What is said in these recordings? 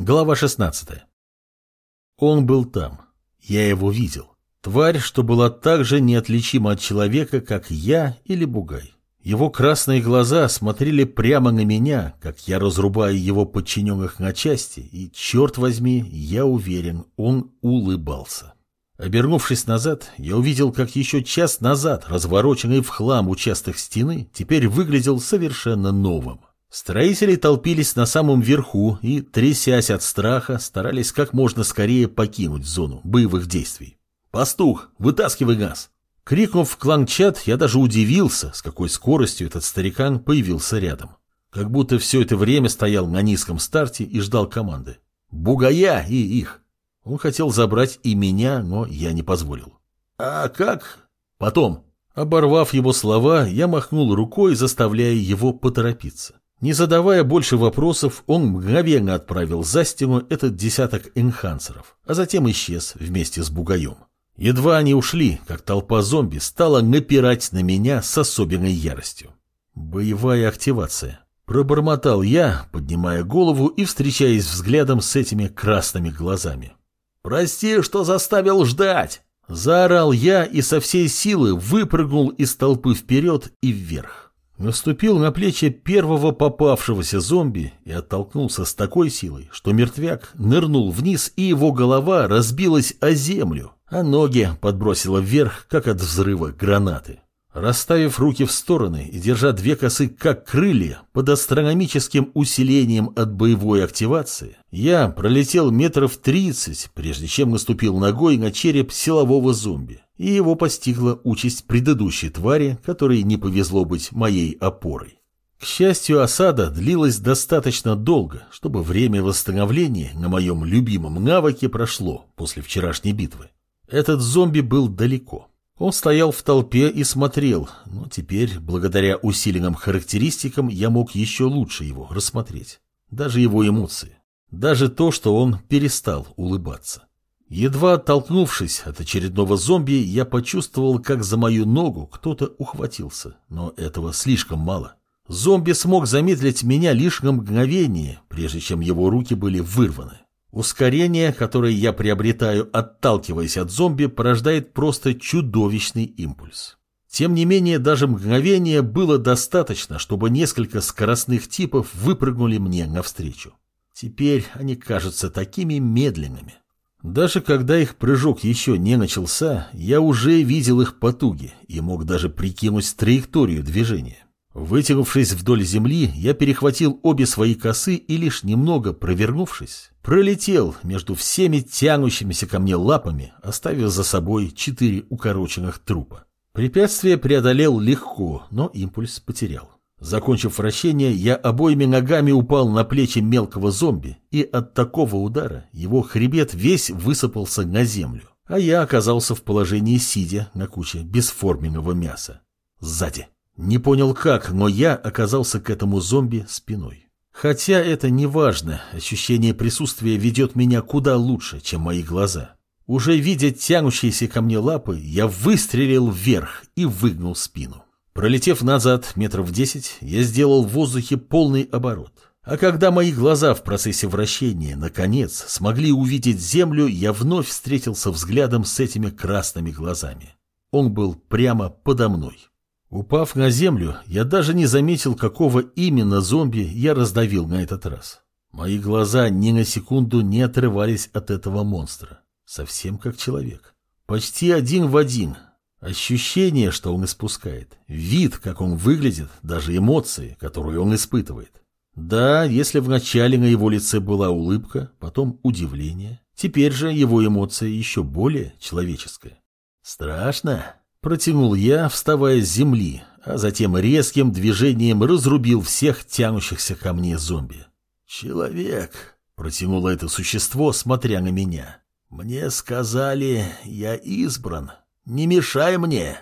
Глава 16. Он был там. Я его видел. Тварь, что была так же неотличима от человека, как я или Бугай. Его красные глаза смотрели прямо на меня, как я разрубаю его подчиненных на части, и, черт возьми, я уверен, он улыбался. Обернувшись назад, я увидел, как еще час назад развороченный в хлам участок стены теперь выглядел совершенно новым. Строители толпились на самом верху и, трясясь от страха, старались как можно скорее покинуть зону боевых действий. «Пастух, вытаскивай газ!» Крикнув в клан-чат, я даже удивился, с какой скоростью этот старикан появился рядом. Как будто все это время стоял на низком старте и ждал команды. Бугая и их. Он хотел забрать и меня, но я не позволил. «А как?» «Потом». Оборвав его слова, я махнул рукой, заставляя его поторопиться. Не задавая больше вопросов, он мгновенно отправил за стену этот десяток энхансеров, а затем исчез вместе с бугаем. Едва они ушли, как толпа зомби стала напирать на меня с особенной яростью. Боевая активация. Пробормотал я, поднимая голову и встречаясь взглядом с этими красными глазами. «Прости, что заставил ждать!» Заорал я и со всей силы выпрыгнул из толпы вперед и вверх. Наступил на плечи первого попавшегося зомби и оттолкнулся с такой силой, что мертвяк нырнул вниз, и его голова разбилась о землю, а ноги подбросило вверх, как от взрыва гранаты. Расставив руки в стороны и держа две косы как крылья под астрономическим усилением от боевой активации, я пролетел метров тридцать, прежде чем наступил ногой на череп силового зомби, и его постигла участь предыдущей твари, которой не повезло быть моей опорой. К счастью, осада длилась достаточно долго, чтобы время восстановления на моем любимом навыке прошло после вчерашней битвы. Этот зомби был далеко. Он стоял в толпе и смотрел, но теперь, благодаря усиленным характеристикам, я мог еще лучше его рассмотреть. Даже его эмоции. Даже то, что он перестал улыбаться. Едва оттолкнувшись от очередного зомби, я почувствовал, как за мою ногу кто-то ухватился, но этого слишком мало. Зомби смог замедлить меня лишь на мгновение, прежде чем его руки были вырваны. Ускорение, которое я приобретаю, отталкиваясь от зомби, порождает просто чудовищный импульс. Тем не менее, даже мгновения было достаточно, чтобы несколько скоростных типов выпрыгнули мне навстречу. Теперь они кажутся такими медленными. Даже когда их прыжок еще не начался, я уже видел их потуги и мог даже прикинуть траекторию движения. Вытянувшись вдоль земли, я перехватил обе свои косы и лишь немного провернувшись, пролетел между всеми тянущимися ко мне лапами, оставив за собой четыре укороченных трупа. Препятствие преодолел легко, но импульс потерял. Закончив вращение, я обоими ногами упал на плечи мелкого зомби, и от такого удара его хребет весь высыпался на землю, а я оказался в положении сидя на куче бесформенного мяса. Сзади. Не понял как, но я оказался к этому зомби спиной. Хотя это не важно, ощущение присутствия ведет меня куда лучше, чем мои глаза. Уже видя тянущиеся ко мне лапы, я выстрелил вверх и выгнул спину. Пролетев назад метров десять, я сделал в воздухе полный оборот. А когда мои глаза в процессе вращения, наконец, смогли увидеть землю, я вновь встретился взглядом с этими красными глазами. Он был прямо подо мной. Упав на землю, я даже не заметил, какого именно зомби я раздавил на этот раз. Мои глаза ни на секунду не отрывались от этого монстра. Совсем как человек. Почти один в один. Ощущение, что он испускает. Вид, как он выглядит, даже эмоции, которые он испытывает. Да, если вначале на его лице была улыбка, потом удивление, теперь же его эмоция еще более человеческая. Страшно? Протянул я, вставая с земли, а затем резким движением разрубил всех тянущихся ко мне зомби. «Человек», — протянуло это существо, смотря на меня. «Мне сказали, я избран. Не мешай мне».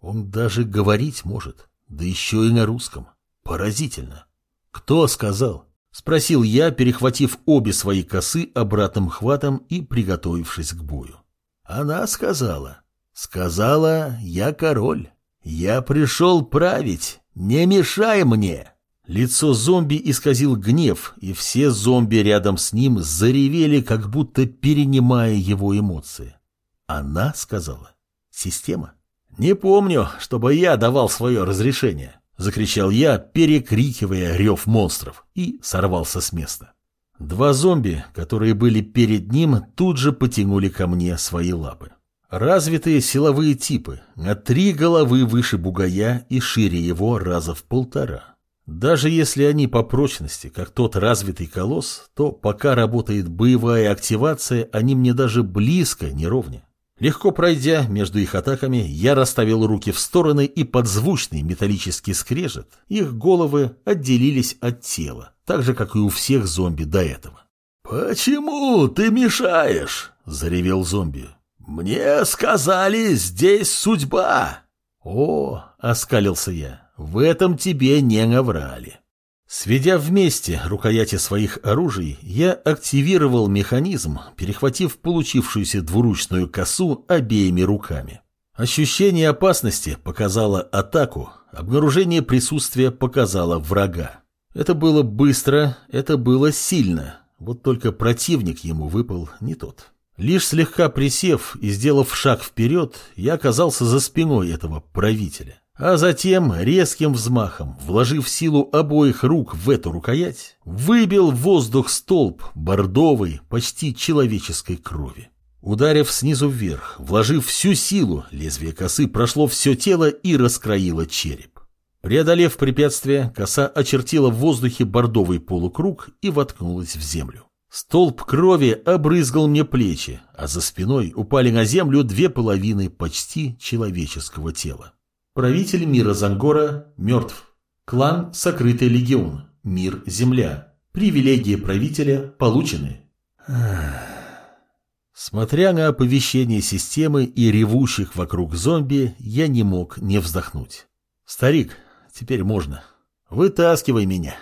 Он даже говорить может, да еще и на русском. Поразительно. «Кто сказал?» — спросил я, перехватив обе свои косы обратным хватом и приготовившись к бою. «Она сказала. Сказала, я король. Я пришел править. Не мешай мне. Лицо зомби исказил гнев, и все зомби рядом с ним заревели, как будто перенимая его эмоции. Она сказала. Система. «Не помню, чтобы я давал свое разрешение», — закричал я, перекрикивая рев монстров, и сорвался с места. Два зомби, которые были перед ним, тут же потянули ко мне свои лапы. Развитые силовые типы, на три головы выше бугая и шире его раза в полтора. Даже если они по прочности, как тот развитый колосс, то пока работает боевая активация, они мне даже близко не ровня. Легко пройдя между их атаками, я расставил руки в стороны и под звучный металлический скрежет их головы отделились от тела так же, как и у всех зомби до этого. «Почему ты мешаешь?» – заревел зомби. «Мне сказали, здесь судьба!» «О!» – оскалился я. «В этом тебе не наврали». Сведя вместе рукояти своих оружий, я активировал механизм, перехватив получившуюся двуручную косу обеими руками. Ощущение опасности показало атаку, обнаружение присутствия показало врага. Это было быстро, это было сильно, вот только противник ему выпал не тот. Лишь слегка присев и сделав шаг вперед, я оказался за спиной этого правителя. А затем, резким взмахом, вложив силу обоих рук в эту рукоять, выбил в воздух столб бордовой, почти человеческой крови. Ударив снизу вверх, вложив всю силу, лезвие косы прошло все тело и раскроило череп. Преодолев препятствие, коса очертила в воздухе бордовый полукруг и воткнулась в землю. Столб крови обрызгал мне плечи, а за спиной упали на землю две половины почти человеческого тела. Правитель мира Зангора мертв. Клан Сокрытый Легион. Мир Земля. Привилегии правителя получены. Смотря на оповещение системы и ревущих вокруг зомби, я не мог не вздохнуть. «Старик, Теперь можно. Вытаскивай меня.